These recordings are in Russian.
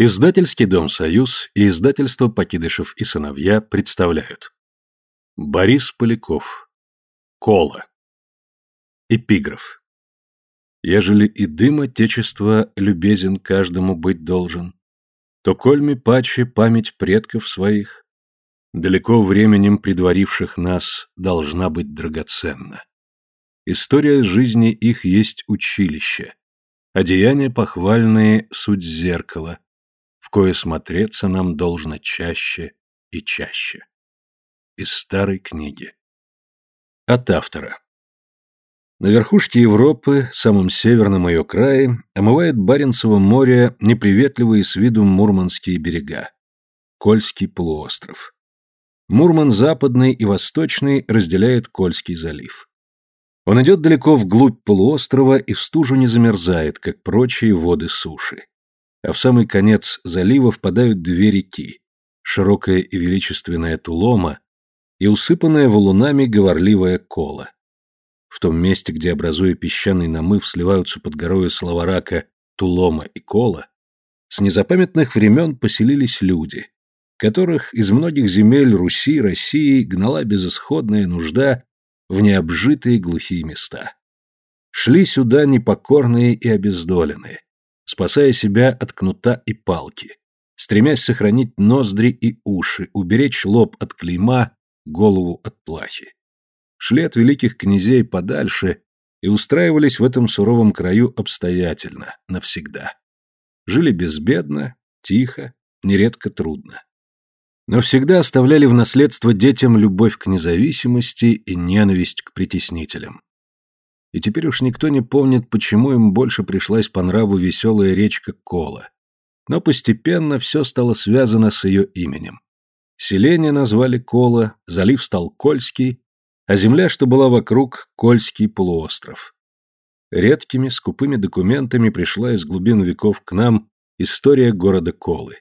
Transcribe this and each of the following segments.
Издательский дом «Союз» и издательство «Покидышев и сыновья» представляют. Борис Поляков. Кола. Эпиграф. Ежели и дым Отечества любезен каждому быть должен, то кольми паче память предков своих, далеко временем предваривших нас, должна быть драгоценна. История жизни их есть училище, а деяния похвальные — суть зеркала, в кое смотреться нам должно чаще и чаще. Из старой книги. От автора. На верхушке Европы, самом северном ее крае, омывает Баренцево море неприветливые с виду мурманские берега. Кольский полуостров. Мурман западный и восточный разделяет Кольский залив. Он идет далеко вглубь полуострова и в стужу не замерзает, как прочие воды суши а в самый конец залива впадают две реки, широкая и величественная Тулома и усыпанная валунами говорливая Кола. В том месте, где, образуя песчаный намыв, сливаются под горою Славарака Тулома и Кола, с незапамятных времен поселились люди, которых из многих земель Руси, России гнала безысходная нужда в необжитые глухие места. Шли сюда непокорные и обездоленные, спасая себя от кнута и палки, стремясь сохранить ноздри и уши, уберечь лоб от клейма, голову от плахи. Шли от великих князей подальше и устраивались в этом суровом краю обстоятельно, навсегда. Жили безбедно, тихо, нередко трудно. Но всегда оставляли в наследство детям любовь к независимости и ненависть к притеснителям. И теперь уж никто не помнит, почему им больше пришлась по нраву веселая речка Кола. Но постепенно все стало связано с ее именем. Селение назвали Кола, залив стал Кольский, а земля, что была вокруг, Кольский полуостров. Редкими, скупыми документами пришла из глубин веков к нам история города Колы.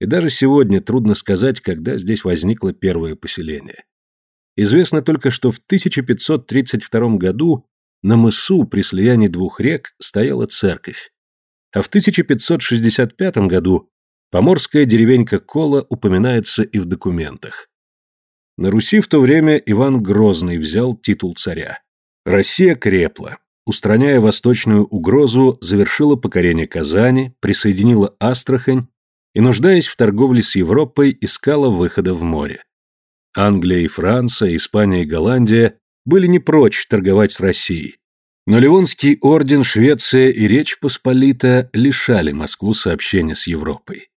И даже сегодня трудно сказать, когда здесь возникло первое поселение. Известно только, что в 1532 году на мысу при слиянии двух рек стояла церковь. А в 1565 году поморская деревенька Кола упоминается и в документах. На Руси в то время Иван Грозный взял титул царя. Россия крепла. Устраняя восточную угрозу, завершила покорение Казани, присоединила Астрахань и, нуждаясь в торговле с Европой, искала выхода в море. Англия и Франция, Испания и Голландия были не прочь торговать с Россией. Но Ливонский орден, Швеция и Речь Посполита лишали Москву сообщения с Европой.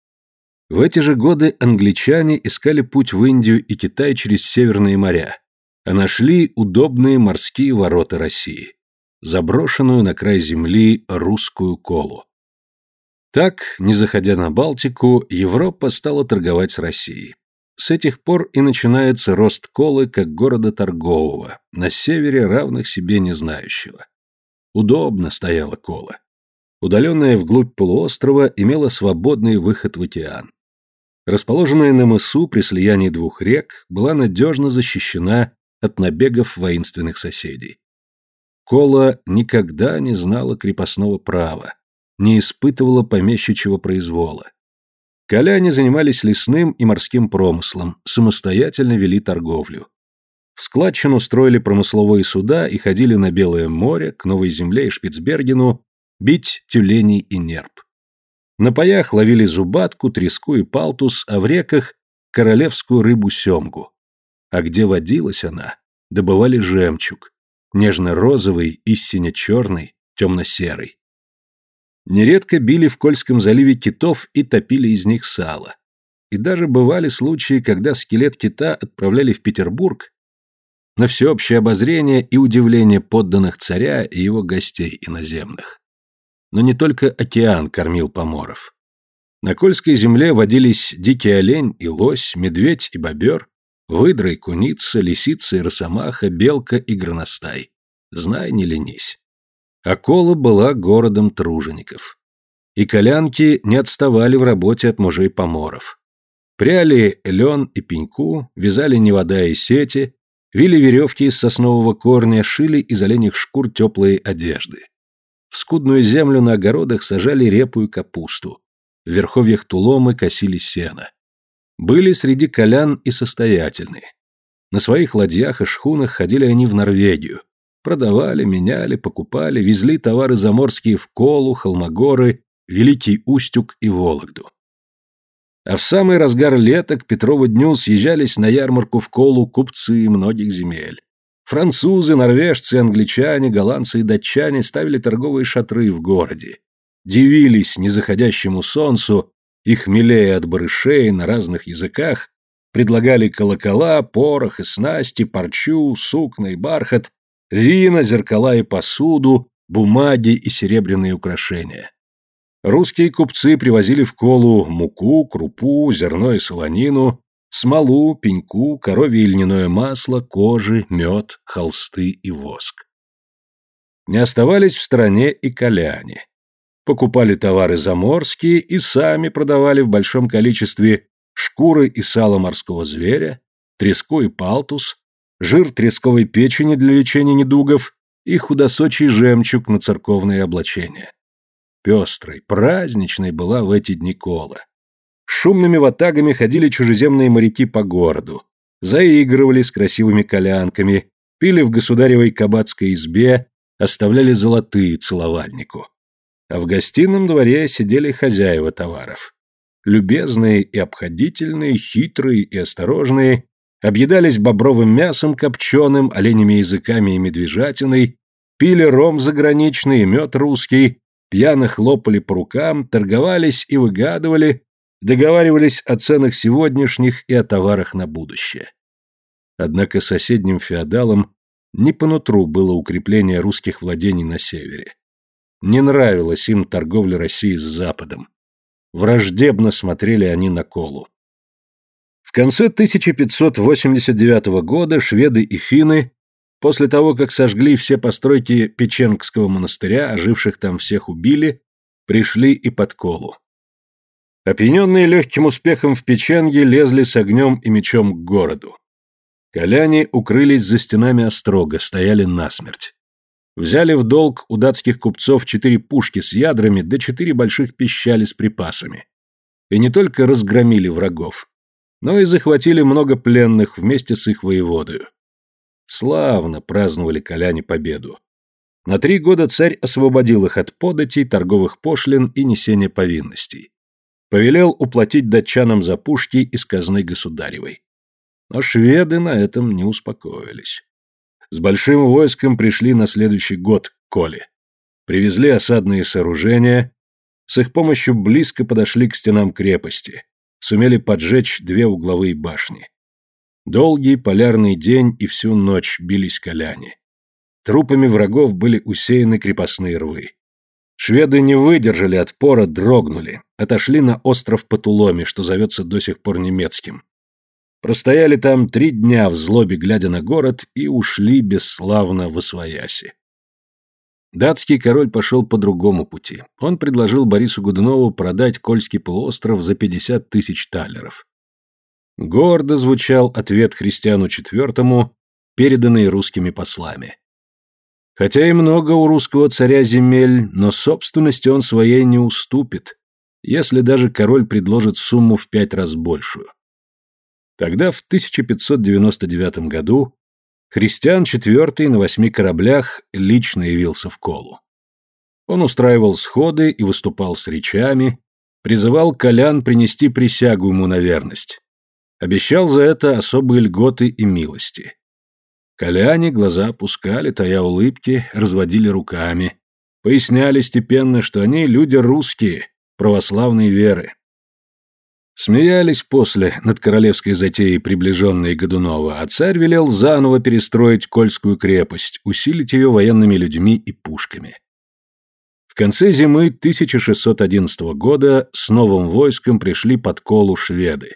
В эти же годы англичане искали путь в Индию и Китай через Северные моря, а нашли удобные морские ворота России, заброшенную на край земли русскую колу. Так, не заходя на Балтику, Европа стала торговать с Россией. С этих пор и начинается рост Колы как города торгового, на севере равных себе не знающего. Удобно стояла Кола. Удаленная вглубь полуострова имела свободный выход в океан. Расположенная на мысу при слиянии двух рек была надежно защищена от набегов воинственных соседей. Кола никогда не знала крепостного права, не испытывала помещичьего произвола. Коляне занимались лесным и морским промыслом, самостоятельно вели торговлю. В складчину строили промысловые суда и ходили на Белое море, к Новой Земле и Шпицбергену бить тюленей и нерп. На паях ловили зубатку, треску и палтус, а в реках – королевскую рыбу-семгу. А где водилась она, добывали жемчуг, нежно-розовый, истинно черный, темно-серый. Нередко били в Кольском заливе китов и топили из них сало. И даже бывали случаи, когда скелет кита отправляли в Петербург на всеобщее обозрение и удивление подданных царя и его гостей иноземных. Но не только океан кормил поморов. На Кольской земле водились дикий олень и лось, медведь и бобер, выдра и куница, лисица и росомаха, белка и горностай. Знай, не ленись. Акола была городом тружеников. И колянки не отставали в работе от мужей поморов. Пряли лен и пеньку, вязали невода и сети, вили веревки из соснового корня, шили из оленьих шкур теплые одежды. В скудную землю на огородах сажали репу и капусту. в верховьях Туломы косили сено. Были среди колян и состоятельные. На своих ладьях и шхунах ходили они в Норвегию. Продавали, меняли, покупали, везли товары заморские в Колу, Холмогоры, Великий Устюг и Вологду. А в самый разгар лета к Петрову дню съезжались на ярмарку в Колу купцы многих земель. Французы, норвежцы, англичане, голландцы и датчане ставили торговые шатры в городе. Дивились незаходящему солнцу и, хмелея от барышей на разных языках, предлагали колокола, порох и снасти, парчу, сукна и бархат, вина, зеркала и посуду, бумаги и серебряные украшения. Русские купцы привозили в колу муку, крупу, зерно и солонину, смолу, пеньку, коровье и льняное масло, кожи, мед, холсты и воск. Не оставались в стране и коляне. Покупали товары заморские и сами продавали в большом количестве шкуры и сало морского зверя, треску и палтус, жир тресковой печени для лечения недугов и худосочий жемчуг на церковные облачения. Пестрой, праздничной была в эти дни кола. Шумными ватагами ходили чужеземные моряки по городу, заигрывали с красивыми колянками, пили в государевой кабацкой избе, оставляли золотые целовальнику. А в гостином дворе сидели хозяева товаров. Любезные и обходительные, хитрые и осторожные, объедались бобровым мясом копченым, оленями языками и медвежатиной, пили ром заграничный и мед русский, пьяно хлопали по рукам, торговались и выгадывали, договаривались о ценах сегодняшних и о товарах на будущее. Однако соседним феодалам не по нутру было укрепление русских владений на севере. Не нравилась им торговля России с Западом. Враждебно смотрели они на Колу. В конце 1589 года шведы и финны После того, как сожгли все постройки Печенгского монастыря, оживших там всех убили, пришли и под колу. Опьяненные легким успехом в Печенге лезли с огнем и мечом к городу. Коляне укрылись за стенами острога, стояли насмерть. Взяли в долг у датских купцов четыре пушки с ядрами да четыре больших пищали с припасами. И не только разгромили врагов, но и захватили много пленных вместе с их воеводою. Славно праздновали коляне победу. На три года царь освободил их от податей, торговых пошлин и несения повинностей. Повелел уплатить датчанам за пушки из казны государевой. Но шведы на этом не успокоились. С большим войском пришли на следующий год к Коле. Привезли осадные сооружения, с их помощью близко подошли к стенам крепости, сумели поджечь две угловые башни. Долгий полярный день и всю ночь бились коляне. Трупами врагов были усеяны крепостные рвы. Шведы не выдержали отпора, дрогнули, отошли на остров Патуломи, что зовется до сих пор немецким. Простояли там три дня в злобе, глядя на город, и ушли бесславно в Освояси. Датский король пошел по другому пути. Он предложил Борису Годунову продать Кольский полуостров за 50 тысяч талеров. Гордо звучал ответ Христиану IV, переданный русскими послами. Хотя и много у русского царя земель, но собственности он своей не уступит, если даже король предложит сумму в пять раз большую. Тогда, в 1599 году, Христиан IV на восьми кораблях лично явился в Колу. Он устраивал сходы и выступал с речами, призывал колян принести присягу ему на верность. Обещал за это особые льготы и милости. Коляне глаза опускали, тая улыбки, разводили руками. Поясняли степенно, что они люди русские, православной веры. Смеялись после над королевской затеей приближенные Годунова, а царь велел заново перестроить Кольскую крепость, усилить ее военными людьми и пушками. В конце зимы 1611 года с новым войском пришли под Колу шведы.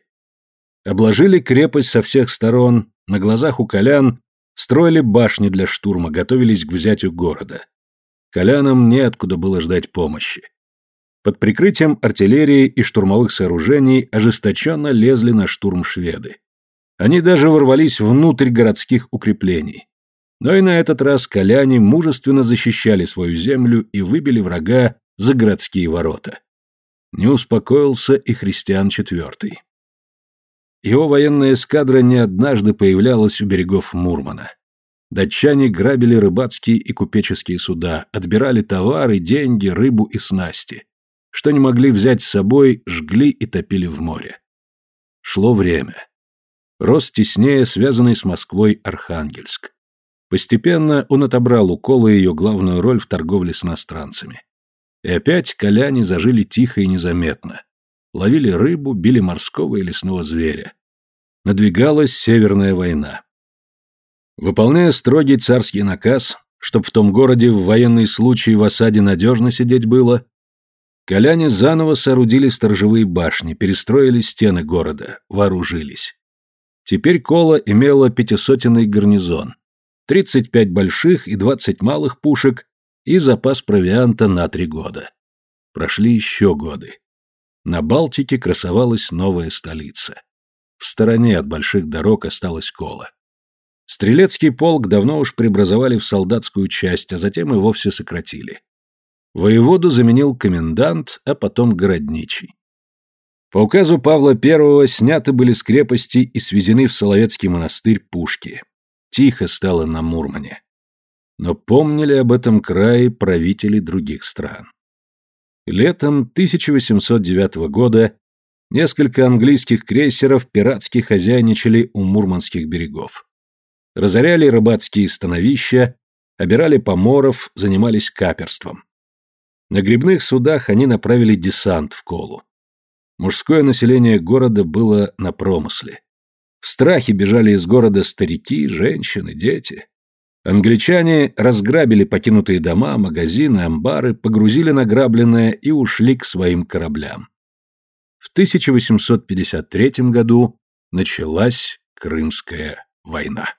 Обложили крепость со всех сторон, на глазах у колян строили башни для штурма, готовились к взятию города. Колянам неоткуда было ждать помощи. Под прикрытием артиллерии и штурмовых сооружений ожесточенно лезли на штурм шведы. Они даже ворвались внутрь городских укреплений. Но и на этот раз коляне мужественно защищали свою землю и выбили врага за городские ворота. Не успокоился и Христиан IV. Его военная эскадра не однажды появлялась у берегов Мурмана. Датчане грабили рыбацкие и купеческие суда, отбирали товары, деньги, рыбу и снасти. Что не могли взять с собой, жгли и топили в море. Шло время. Рос теснее связанный с Москвой Архангельск. Постепенно он отобрал у Колы ее главную роль в торговле с иностранцами. И опять коляне зажили тихо и незаметно. Ловили рыбу, били морского и лесного зверя. Надвигалась Северная война. Выполняя строгий царский наказ, чтоб в том городе в военный случай в осаде надежно сидеть было, коляне заново соорудили сторожевые башни, перестроили стены города, вооружились. Теперь Кола имела пятисотенный гарнизон, 35 больших и 20 малых пушек и запас провианта на три года. Прошли еще годы. На Балтике красовалась новая столица. В стороне от больших дорог осталась Кола. Стрелецкий полк давно уж преобразовали в солдатскую часть, а затем и вовсе сократили. Воеводу заменил комендант, а потом городничий. По указу Павла I сняты были с крепости и свезены в Соловецкий монастырь пушки. Тихо стало на Мурмане. Но помнили об этом крае правители других стран. Летом 1809 года несколько английских крейсеров пиратски хозяйничали у мурманских берегов. Разоряли рыбацкие становища, обирали поморов, занимались каперством. На грибных судах они направили десант в Колу. Мужское население города было на промысле. В страхе бежали из города старики, женщины, дети. Англичане разграбили покинутые дома, магазины, амбары, погрузили награбленное и ушли к своим кораблям. В 1853 году началась Крымская война.